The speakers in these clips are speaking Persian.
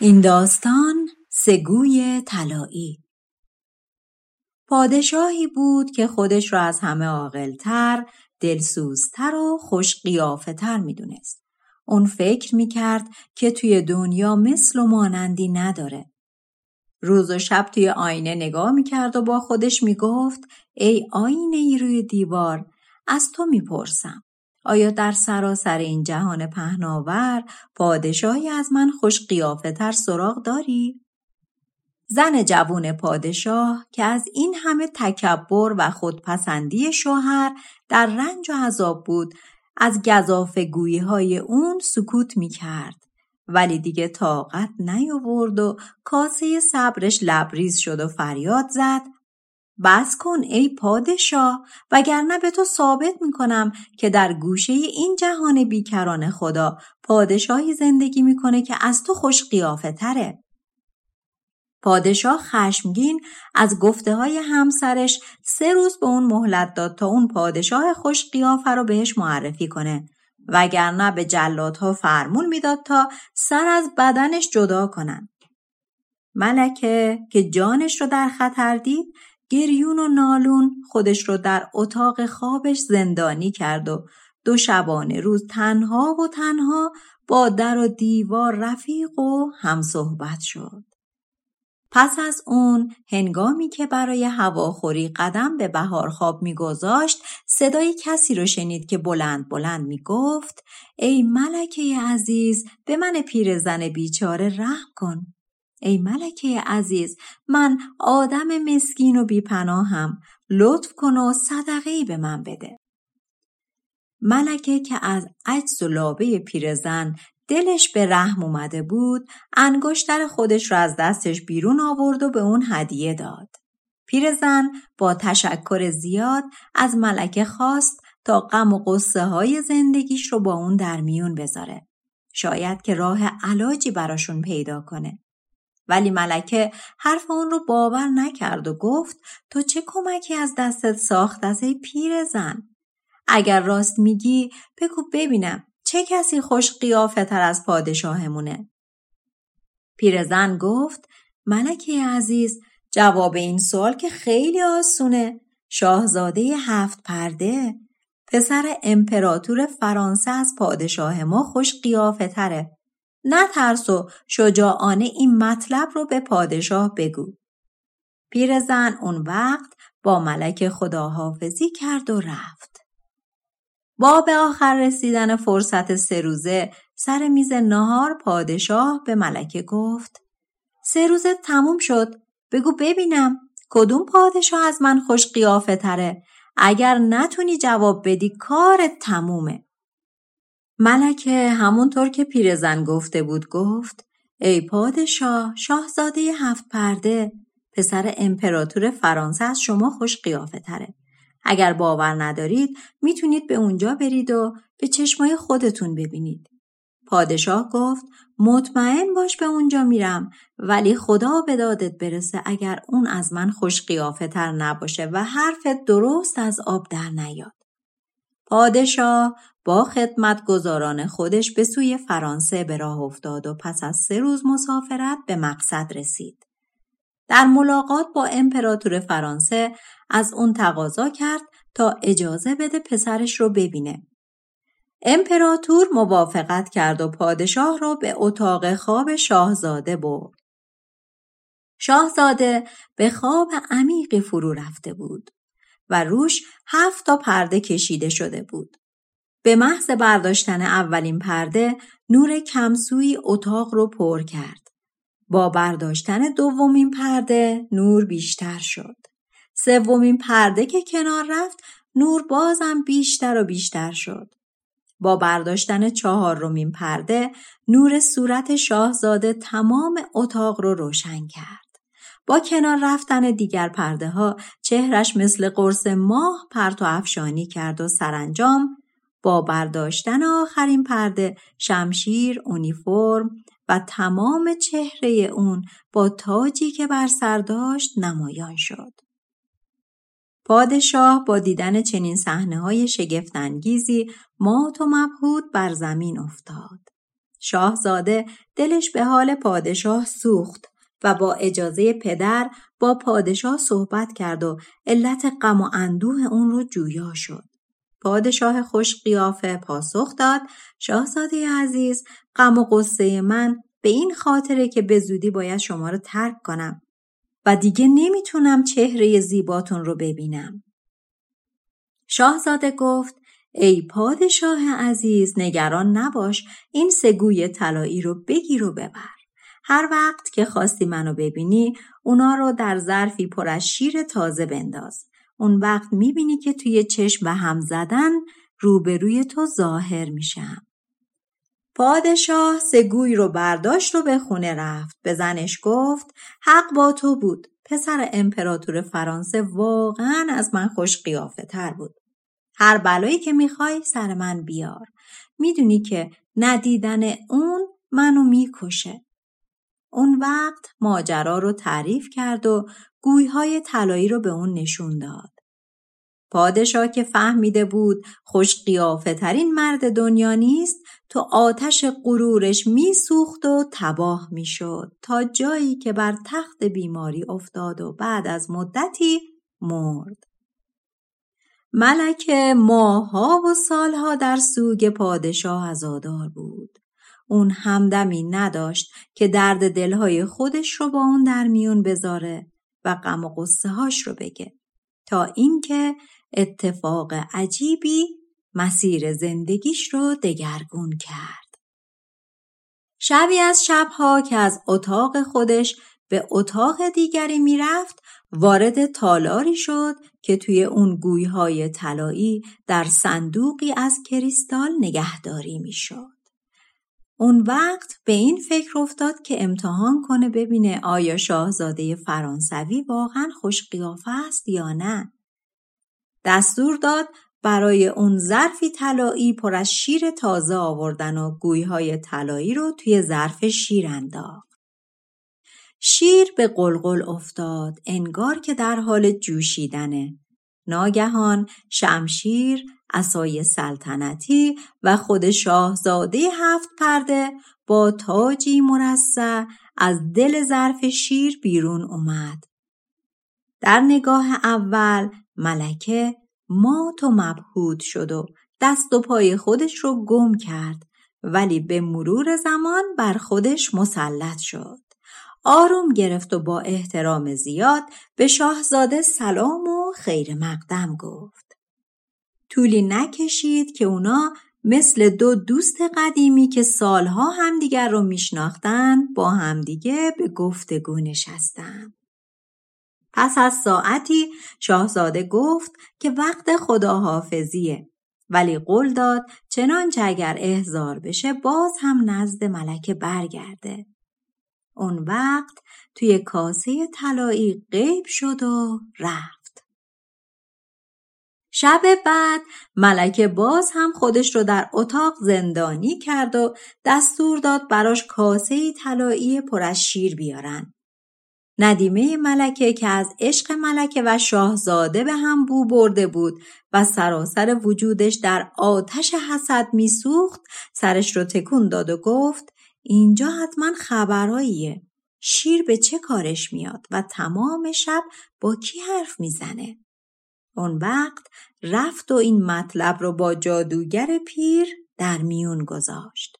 این داستان سگوی طلایی پادشاهی بود که خودش را از همه عاقلتر، دلسوزتر و خوش تر می دونست. اون فکر می کرد که توی دنیا مثل و مانندی نداره. روز و شب توی آینه نگاه می کرد و با خودش می گفت ای آینه ای روی دیوار از تو می پرسم. آیا در سراسر این جهان پهناور پادشاهی از من خوش قیافه تر سراغ داری؟ زن جوون پادشاه که از این همه تکبر و خودپسندی شوهر در رنج و عذاب بود از گذاف گویی های اون سکوت می کرد. ولی دیگه طاقت نیاورد و کاسه صبرش لبریز شد و فریاد زد بس کن ای پادشاه وگرنه به تو ثابت می‌کنم که در گوشه این جهان بیکران خدا پادشاهی زندگی می‌کنه که از تو خوش قیافه تره. پادشاه خشمگین از گفته های همسرش سه روز به اون مهلت داد تا اون پادشاه خوش قیافه رو بهش معرفی کنه وگرنه به جلادها فرمون می‌داد تا سر از بدنش جدا کنن. ملکه که جانش رو در خطر دید گریون و نالون خودش رو در اتاق خوابش زندانی کرد و دو شبانه روز تنها و تنها با در و دیوار رفیق و هم صحبت شد. پس از اون هنگامی که برای هواخوری قدم به بهار خواب میگذاشت صدای کسی رو شنید که بلند بلند می‌گفت ای ملکه عزیز به من پیرزن بیچاره رحم کن ای ملکه عزیز من آدم مسکین و بیپناهم. لطف کن و صدقه به من بده. ملکه که از عجز و لابه پیرزن دلش به رحم اومده بود انگشتر خودش را از دستش بیرون آورد و به اون هدیه داد. پیرزن با تشکر زیاد از ملکه خواست تا غم و قصه های زندگیش رو با اون در میون بذاره. شاید که راه علاجی براشون پیدا کنه. ولی ملکه حرف اون رو باور نکرد و گفت تو چه کمکی از دستت ساخت از ای پیر زن؟ اگر راست میگی بگو ببینم چه کسی خوش قیافه تر از پادشاهمونه؟ پیرزن گفت ملکه عزیز جواب این سوال که خیلی آسونه شاهزاده هفت پرده پسر امپراتور فرانسه از پادشاه ما خوش قیافه تره نترس و شجاعانه این مطلب رو به پادشاه بگو. پیرزن اون وقت با ملک خداحافظی کرد و رفت. با به آخر رسیدن فرصت سه روزه سر میز نهار پادشاه به ملکه گفت سه روزه تموم شد بگو ببینم کدوم پادشاه از من خوش قیافه تره اگر نتونی جواب بدی کارت تمومه ملکه همونطور که پیرزن گفته بود گفت ای پادشاه شاهزاده هفت پرده پسر امپراتور فرانسه از شما خوش قیافه تره. اگر باور ندارید می‌تونید به اونجا برید و به چشمای خودتون ببینید. پادشاه گفت مطمئن باش به اونجا میرم ولی خدا به دادت برسه اگر اون از من خوش قیافه تر نباشه و حرفت درست از آب در نیاد. پادشاه با خدمتگزاران خودش به سوی فرانسه به راه افتاد و پس از سه روز مسافرت به مقصد رسید. در ملاقات با امپراتور فرانسه از اون تقاضا کرد تا اجازه بده پسرش رو ببینه. امپراتور موافقت کرد و پادشاه را به اتاق خواب شاهزاده برد. شاهزاده به خواب عمیقی فرو رفته بود و روش هفت تا پرده کشیده شده بود. به محض برداشتن اولین پرده نور کمسوی اتاق رو پر کرد. با برداشتن دومین پرده نور بیشتر شد. سومین پرده که کنار رفت نور بازم بیشتر و بیشتر شد. با برداشتن چهارمین پرده نور صورت شاهزاده تمام اتاق رو روشن کرد. با کنار رفتن دیگر پرده ها چهرش مثل قرص ماه پرت و افشانی کرد و سرانجام با برداشتن آخرین پرده شمشیر، اونیفرم و تمام چهره اون با تاجی که بر سر داشت نمایان شد. پادشاه با دیدن چنین صحنه های شگفتانگیزی مات و مبهود بر زمین افتاد. شاهزاده دلش به حال پادشاه سوخت و با اجازه پدر با پادشاه صحبت کرد و علت غم و اندوه اون رو جویا شد. پادشاه خوش قیافه پاسخ داد شاهزاده عزیز غم و قصه من به این خاطره که به زودی باید شما رو ترک کنم و دیگه نمی‌تونم چهره زیباتون رو ببینم. شاهزاده گفت ای پادشاه عزیز نگران نباش این سگوی طلایی رو بگیر و ببر. هر وقت که خواستی منو ببینی اونا رو در ظرفی پر از شیر تازه بنداز. اون وقت می‌بینی که توی چشم به هم زدن روبروی تو ظاهر میشم. پادشاه سگوی رو برداشت و به خونه رفت. به زنش گفت حق با تو بود. پسر امپراتور فرانسه واقعا از من خوش قیافه تر بود. هر بلایی که می‌خوای سر من بیار. می‌دونی که ندیدن اون منو می‌کشه. اون وقت ماجرا رو تعریف کرد و گویهای طلایی رو به اون نشون داد. پادشاه که فهمیده بود خوش قیافه ترین مرد دنیا نیست تو آتش غرورش میسوخت و تباه می‌شد تا جایی که بر تخت بیماری افتاد و بعد از مدتی مرد. ملکه ماها و سالها در سوگ پادشاه ازادار بود. اون همدمی نداشت که درد دلهای خودش رو با اون در میون بذاره و غم و قصه هاش رو بگه تا اینکه اتفاق عجیبی مسیر زندگیش رو دگرگون کرد. شبی از شبها که از اتاق خودش به اتاق دیگری می‌رفت وارد تالاری شد که توی اون گویهای طلایی در صندوقی از کریستال نگهداری می‌شد. اون وقت به این فکر افتاد که امتحان کنه ببینه آیا شاهزاده فرانسوی واقعا خوش قیافه است یا نه. دستور داد برای اون ظرفی طلایی پر از شیر تازه آوردن و گویهای طلایی رو توی ظرف شیر انداخت. شیر به قلقل افتاد انگار که در حال جوشیدنه. ناگهان شمشیر اسای سلطنتی و خود شاهزاده هفت پرده با تاجی مرصع از دل ظرف شیر بیرون اومد. در نگاه اول ملکه مات و مبهود شد و دست و پای خودش رو گم کرد ولی به مرور زمان بر خودش مسلط شد. آروم گرفت و با احترام زیاد به شاهزاده سلام و خیر مقدم گفت. طولی نکشید که اونا مثل دو دوست قدیمی که سالها همدیگر رو میشناختن با همدیگه به گفتگو نشستن. پس از ساعتی شاهزاده گفت که وقت خداحافظیه ولی قول داد چنانچه اگر احضار بشه باز هم نزد ملکه برگرده. اون وقت توی کاسه طلایی غیب شد و رفت. شب بعد ملکه باز هم خودش رو در اتاق زندانی کرد و دستور داد براش کاسه طلایی پر از شیر بیارن. ندیمه ملکه که از عشق ملکه و شاهزاده به هم بو برده بود و سراسر وجودش در آتش حسد میسوخت سرش رو تکون داد و گفت اینجا حتما خبراییه شیر به چه کارش میاد و تمام شب با کی حرف می‌زنه اون وقت رفت و این مطلب رو با جادوگر پیر در میون گذاشت.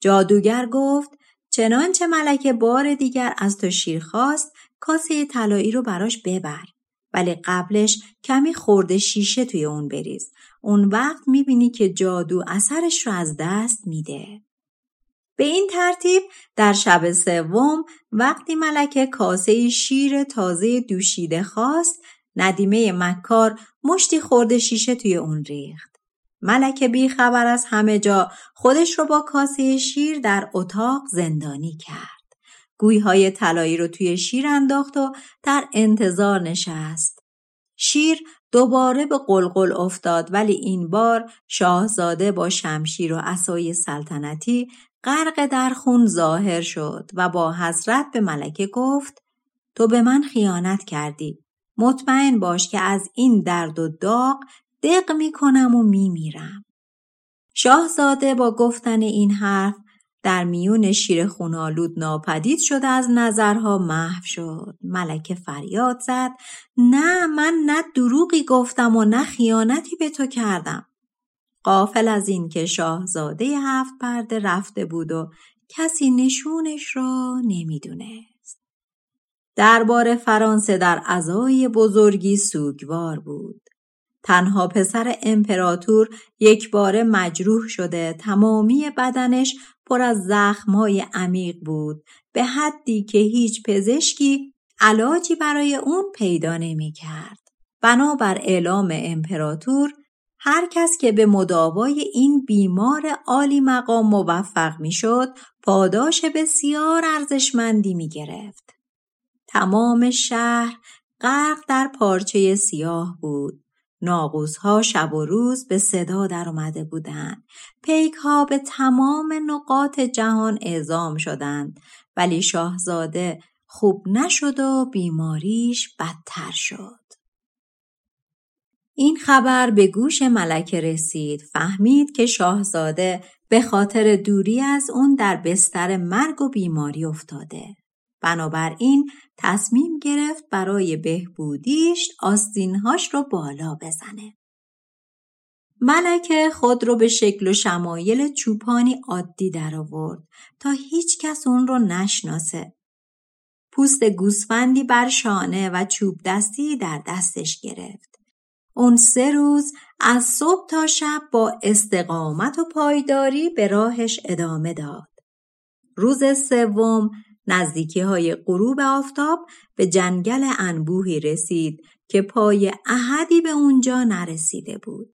جادوگر گفت چنانچه ملکه بار دیگر از تو شیر خواست کاسه طلایی رو براش ببر. ولی قبلش کمی خورده شیشه توی اون بریز. اون وقت می‌بینی که جادو اثرش رو از دست میده. به این ترتیب در شب سوم وقتی ملکه کاسه شیر تازه دوشیده خواست ندیمه مکار مشتی خورده شیشه توی اون ریخت. ملکه بی خبر از همه جا خودش رو با کاسه شیر در اتاق زندانی کرد. گویهای طلایی رو توی شیر انداخت و در انتظار نشست. شیر دوباره به قلقل افتاد ولی این بار شاهزاده با شمشیر و عصای سلطنتی غرق در خون ظاهر شد و با حسرت به ملکه گفت تو به من خیانت کردی مطمئن باش که از این درد و داغ دق می کنم و می میرم. شاهزاده با گفتن این حرف در میون شیر خونالود ناپدید شد از نظرها محو شد. ملکه فریاد زد نه من نه دروغی گفتم و نه خیانتی به تو کردم. قافل از این که شاهزاده هفت پرده رفته بود و کسی نشونش را نمی‌دونست. دربار فرانسه در عزای بزرگی سوگوار بود تنها پسر امپراتور یک بار مجروح شده تمامی بدنش پر از زخمای عمیق بود به حدی که هیچ پزشکی علاجی برای اون پیدا نمی کرد. بنابر اعلام امپراتور هر کس که به مداوای این بیمار عالی مقام موفق می شد پاداش بسیار ارزشمندی می گرفت. تمام شهر غرق در پارچه سیاه بود. ها شب و روز به صدا در اومده بودند. پیک ها به تمام نقاط جهان اعزام شدند ولی شاهزاده خوب نشد و بیماریش بدتر شد. این خبر به گوش ملکه رسید فهمید که شاهزاده به خاطر دوری از اون در بستر مرگ و بیماری افتاده. بنابراین تصمیم گرفت برای بهبودیش آستینهاش رو بالا بزنه. ملکه خود رو به شکل و شمایل چوپانی عادی در آورد تا هیچ کس اون رو نشناسه. پوست گوسفندی بر شانه و چوب دستی در دستش گرفت. اون سه روز از صبح تا شب با استقامت و پایداری به راهش ادامه داد. روز سوم نزدیکی های غروب آفتاب به جنگل انبوهی رسید که پای احدی به اونجا نرسیده بود.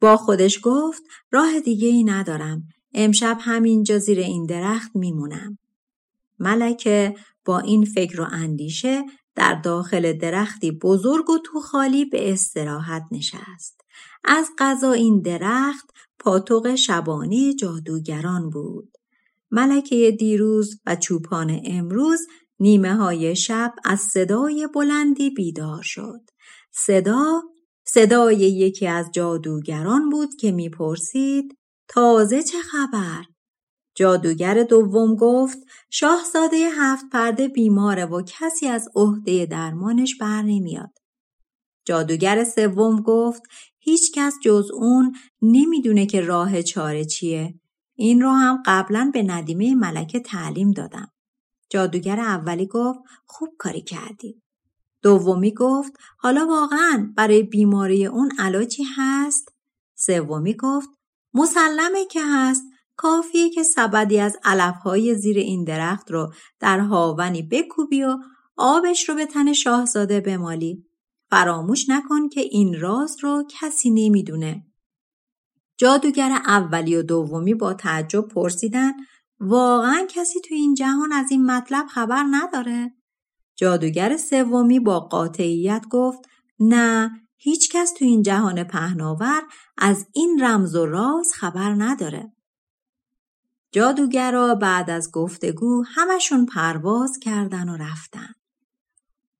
با خودش گفت راه دیگه ای ندارم. امشب همینجا زیر این درخت میمونم. ملکه با این فکر و اندیشه در داخل درختی بزرگ و تو خالی به استراحت نشست. از قضا این درخت پاتوق شبانی جادوگران بود. ملکه دیروز و چوپان امروز نیمه های شب از صدای بلندی بیدار شد. صدا صدای یکی از جادوگران بود که می‌پرسید تازه چه خبر؟ جادوگر دوم گفت شاهزاده هفت پرده بیماره و کسی از عهده درمانش بر نمیاد. جادوگر سوم گفت هیچ کس جز اون نمی‌دونه که راه چاره چیه. این رو هم قبلا به ندیمه ملکه تعلیم دادم. جادوگر اولی گفت خوب کاری کردی. دومی گفت حالا واقعا برای بیماری اون علاجی هست؟ سومی گفت مسلمه که هست کافیه که سبدی از علفهای زیر این درخت رو در هاونی بکوبی و آبش رو به تن شاهزاده بمالی. فراموش نکن که این راز رو کسی نمی‌دونه. جادوگر اولی و دومی با تعجب پرسیدن واقعا کسی تو این جهان از این مطلب خبر نداره؟ جادوگر سومی با قاطعیت گفت نه هیچ کس تو این جهان پهناور از این رمز و راز خبر نداره. جادوگرا بعد از گفتگو همشون پرواز کردن و رفتن.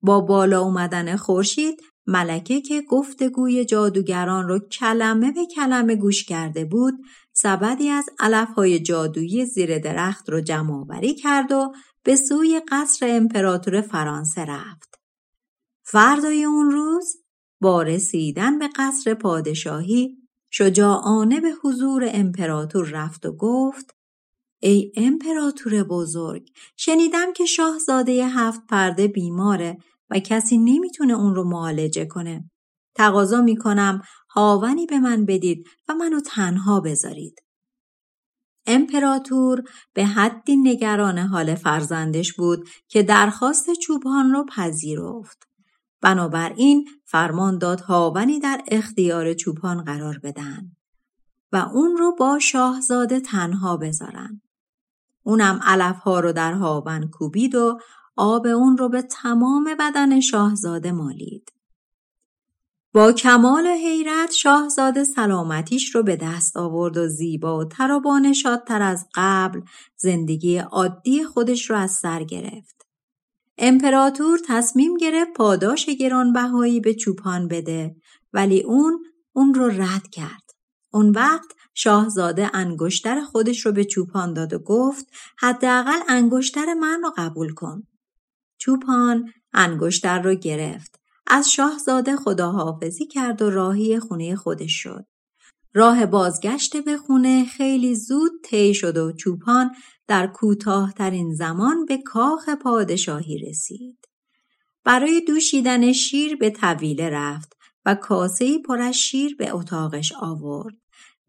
با بالا اومدن خورشید ملکه که گفتگوی جادوگران رو کلمه به کلمه گوش کرده بود سبدی از علفهای جادویی زیر درخت رو جمع آوری کرد و به سوی قصر امپراتور فرانسه رفت. فردای اون روز با رسیدن به قصر پادشاهی شجاعانه به حضور امپراتور رفت و گفت ای امپراتور بزرگ شنیدم که شاهزاده هفت پرده بیماره و کسی نمی‌تونه اون رو معالجه کنه. تقاضا می‌کنم هاونی به من بدید و منو تنها بذارید. امپراتور به حدی نگران حال فرزندش بود که درخواست چوبان رو پذیرفت. بنابراین فرمان داد هاونی در اختیار چوپان قرار بدن. و اون رو با شاهزاده تنها بذارن. اونم علفها رو در هاون کوبید و آب اون رو به تمام بدن شاهزاده مالید. با کمال حیرت شاهزاده سلامتیش رو به دست آورد و زیبا و و بانشادتر از قبل زندگی عادی خودش رو از سر گرفت. امپراتور تصمیم گرفت پاداش گرانبهایی به چوپان بده ولی اون اون رو رد کرد. اون وقت شاهزاده انگشتر خودش رو به چوپان داد و گفت حداقل انگشتر من رو قبول کن. چوپان انگشتر رو گرفت. از شاهزاده خداحافظی کرد و راهی خونه خودش شد. راه بازگشت به خونه خیلی زود طی شد و چوپان در کوتاهترین زمان به کاخ پادشاهی رسید. برای دوشیدن شیر به طویله رفت و کاسه پر از شیر به اتاقش آورد.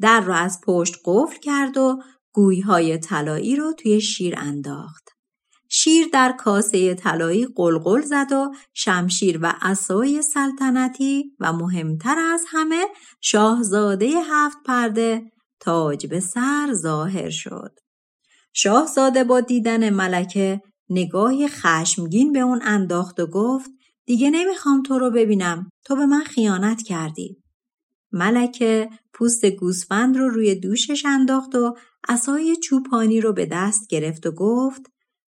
در را از پشت قفل کرد و گویهای طلایی رو توی شیر انداخت. شیر در کاسه طلایی قلقل زد و شمشیر و عصای سلطنتی و مهمتر از همه شاهزاده هفت پرده تاج به سر ظاهر شد. شاهزاده با دیدن ملکه نگاهی خشمگین به اون انداخت و گفت دیگه نمی‌خوام تو رو ببینم تو به من خیانت کردی. ملکه پوست گوسفند رو روی دوشش انداخت و عصای چوپانی رو به دست گرفت و گفت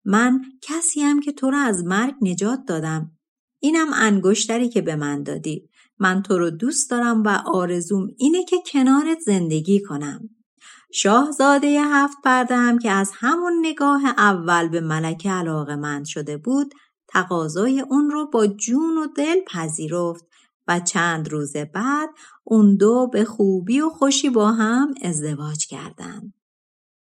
من کسیم که تو را از مرگ نجات دادم. اینم انگشتری که به من دادی. من تو رو دوست دارم و آرزوم اینه که کنارت زندگی کنم. شاهزاده هفت پرده هم که از همون نگاه اول به ملکه علاقه من شده بود تقاضای اون رو با جون و دل پذیرفت و چند روز بعد اون دو به خوبی و خوشی با هم ازدواج کردند.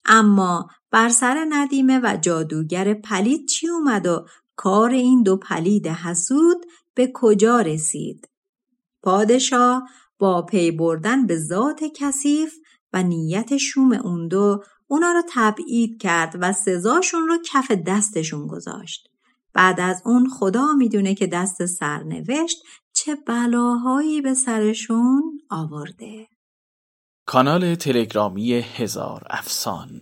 اما بر سر ندیمه و جادوگر پلید چی اومد و کار این دو پلید حسود به کجا رسید؟ پادشاه با پی بردن به ذات کثیف و نیت شوم اون دو اونا رو تبعید کرد و سزاشون رو کف دستشون گذاشت. بعد از اون خدا می‌دونه که دست سرنوشت چه بلاهایی به سرشون آورده. کانال تلگرامی هزار افسان